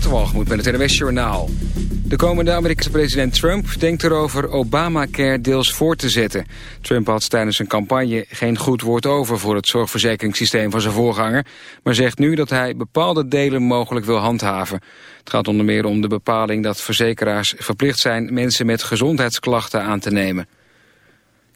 Waterwalgemoed met het NWS Journaal. De komende Amerikaanse president Trump denkt erover Obamacare deels voor te zetten. Trump had tijdens zijn campagne geen goed woord over voor het zorgverzekeringssysteem van zijn voorganger, maar zegt nu dat hij bepaalde delen mogelijk wil handhaven. Het gaat onder meer om de bepaling dat verzekeraars verplicht zijn mensen met gezondheidsklachten aan te nemen.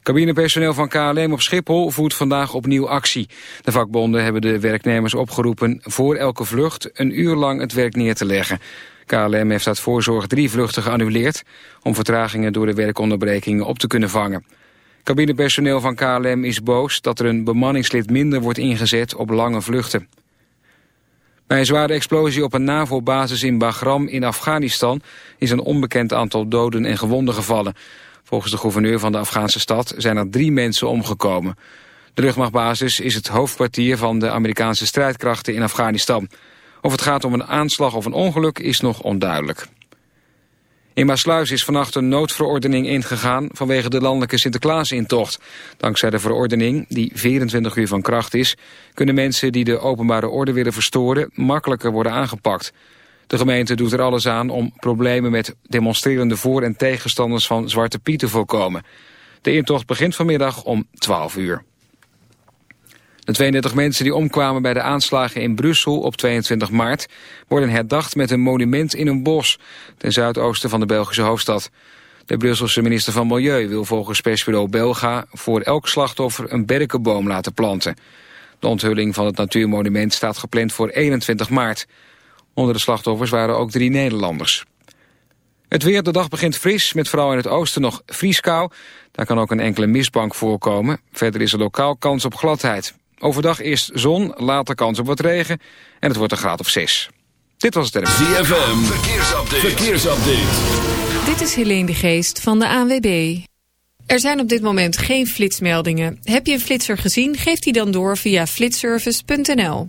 Cabinepersoneel van KLM op Schiphol voert vandaag opnieuw actie. De vakbonden hebben de werknemers opgeroepen voor elke vlucht een uur lang het werk neer te leggen. KLM heeft uit voorzorg drie vluchten geannuleerd om vertragingen door de werkonderbrekingen op te kunnen vangen. Cabinepersoneel van KLM is boos dat er een bemanningslid minder wordt ingezet op lange vluchten. Bij een zware explosie op een NAVO-basis in Bagram in Afghanistan is een onbekend aantal doden en gewonden gevallen. Volgens de gouverneur van de Afghaanse stad zijn er drie mensen omgekomen. De luchtmachtbasis is het hoofdkwartier van de Amerikaanse strijdkrachten in Afghanistan. Of het gaat om een aanslag of een ongeluk is nog onduidelijk. In Maasluis is vannacht een noodverordening ingegaan vanwege de landelijke Sinterklaasintocht. Dankzij de verordening, die 24 uur van kracht is, kunnen mensen die de openbare orde willen verstoren makkelijker worden aangepakt. De gemeente doet er alles aan om problemen met demonstrerende voor- en tegenstanders van Zwarte Piet te voorkomen. De intocht begint vanmiddag om 12 uur. De 32 mensen die omkwamen bij de aanslagen in Brussel op 22 maart... worden herdacht met een monument in een bos... ten zuidoosten van de Belgische hoofdstad. De Brusselse minister van Milieu wil volgens persbureau Belga... voor elk slachtoffer een berkenboom laten planten. De onthulling van het natuurmonument staat gepland voor 21 maart. Onder de slachtoffers waren ook drie Nederlanders. Het weer, de dag begint fris, met vooral in het oosten nog vrieskou. Daar kan ook een enkele mistbank voorkomen. Verder is er lokaal kans op gladheid. Overdag eerst zon, later kans op wat regen en het wordt een graad of 6. Dit was het ZFM, verkeersupdate. verkeersupdate. Dit is Helene de Geest van de ANWB. Er zijn op dit moment geen flitsmeldingen. Heb je een flitser gezien, geef die dan door via flitservice.nl.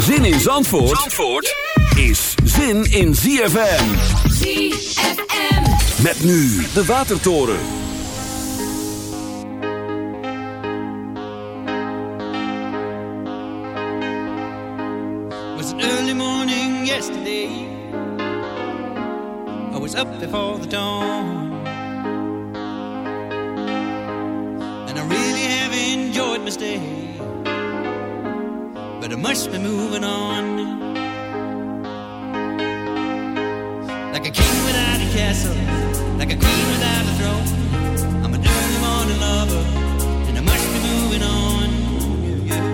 Zin in Zandvoort, Zandvoort is zin in ZFM. ZFM. Met nu de Watertoren. Was an early morning yesterday. I was up before the dawn. And I really have enjoyed my stay. But I must be moving on. Like a king without a castle, like a queen without a throne. I'm an early morning lover, and I must be moving on. Yeah.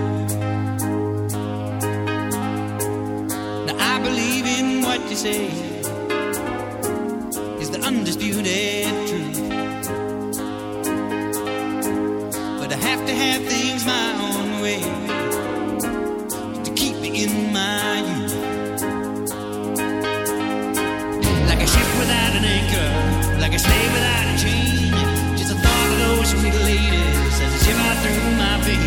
Now I believe in what you say is the undisputed truth. But I have to have things a without a chain. Just the thought of those sweet ladies as they shiver through my veins.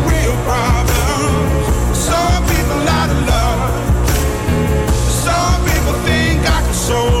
so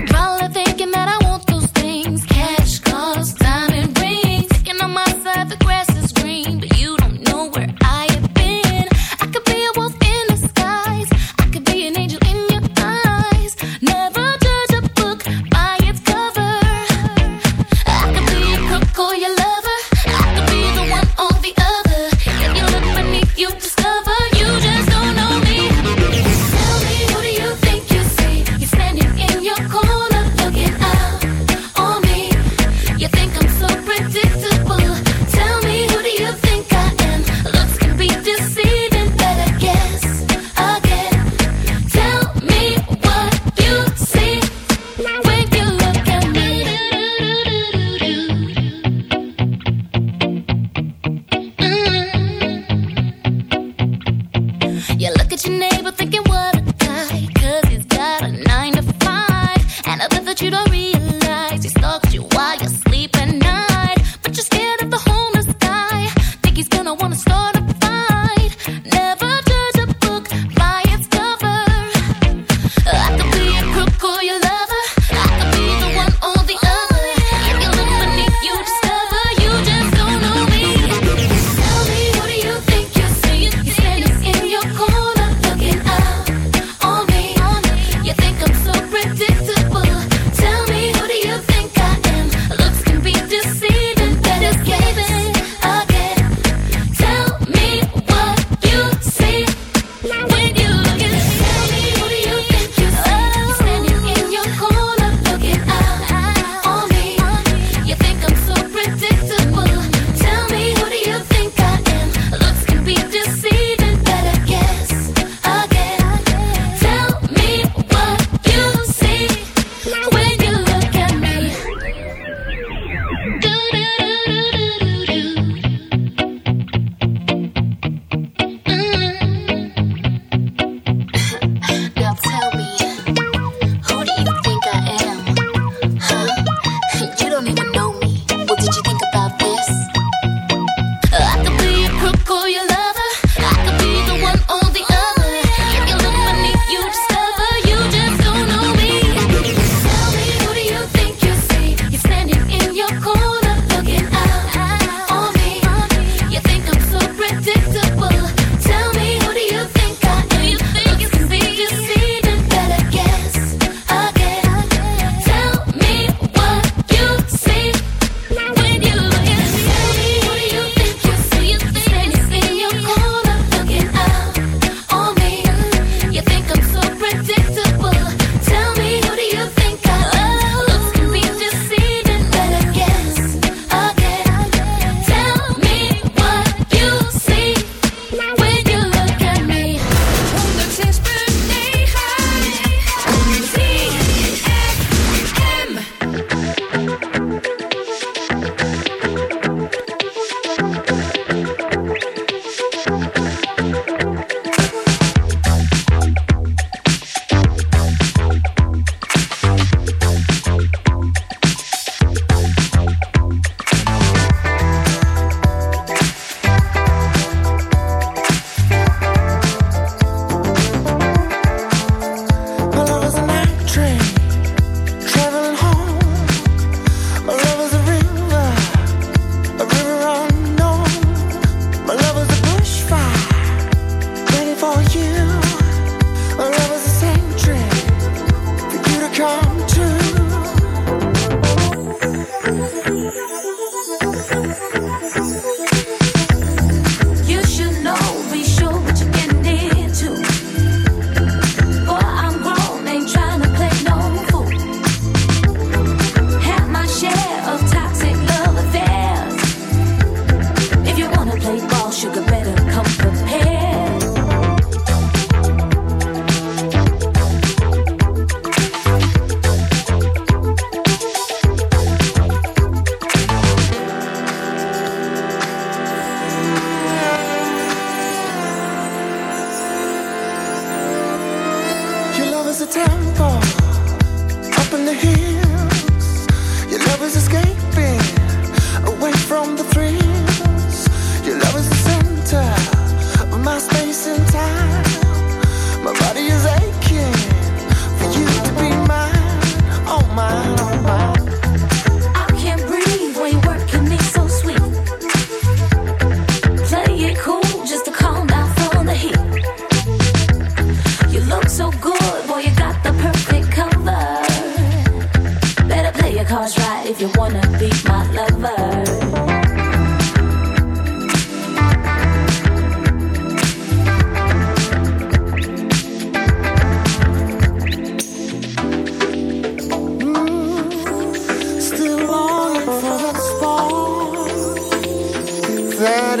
Color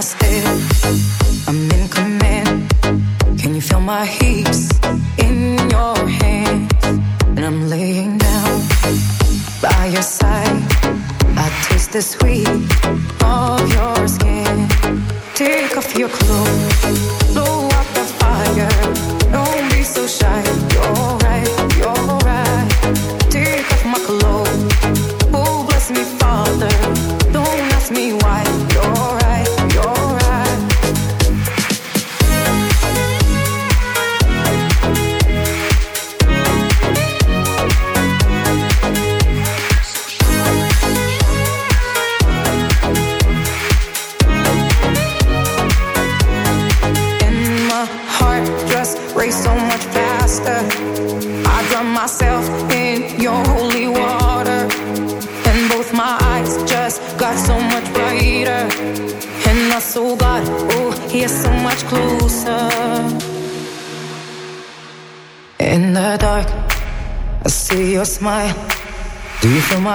I'm in command. Can you feel my heat in your hands? And I'm laying down by your side. I taste the sweet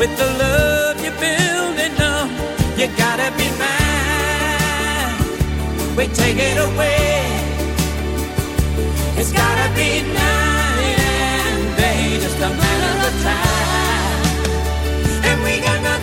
with the love you're building up. You gotta be mine. We take it away. It's gotta be now and day, just a matter of time. And we got nothing.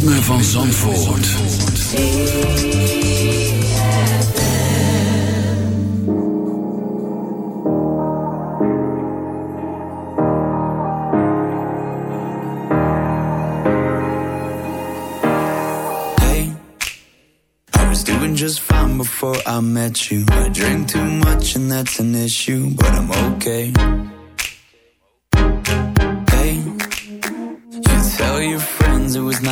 ritme van Zandvoort. Hey, I was doing just fine before I met you. I drink too much and that's an issue, but I'm okay.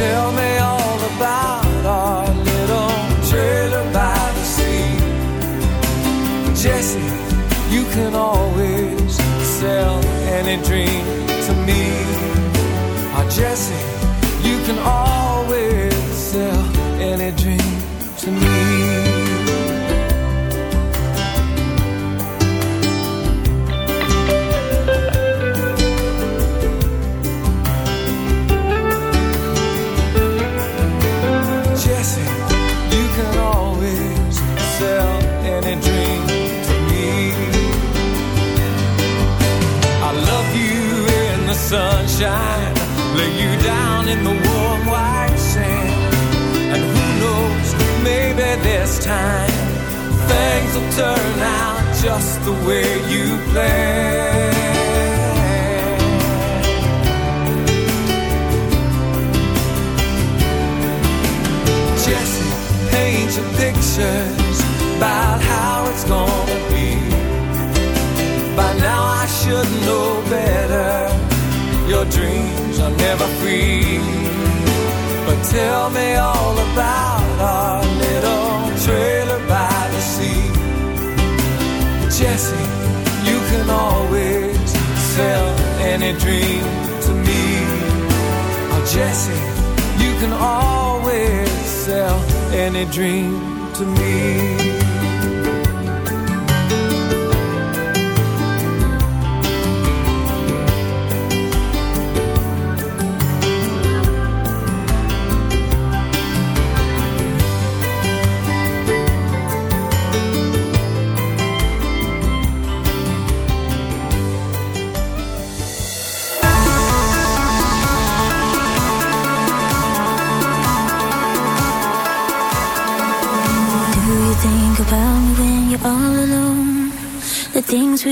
tell me all about our little trailer by the sea. Jesse, you can always sell any dream to me. Ah, Jesse, you can always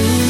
see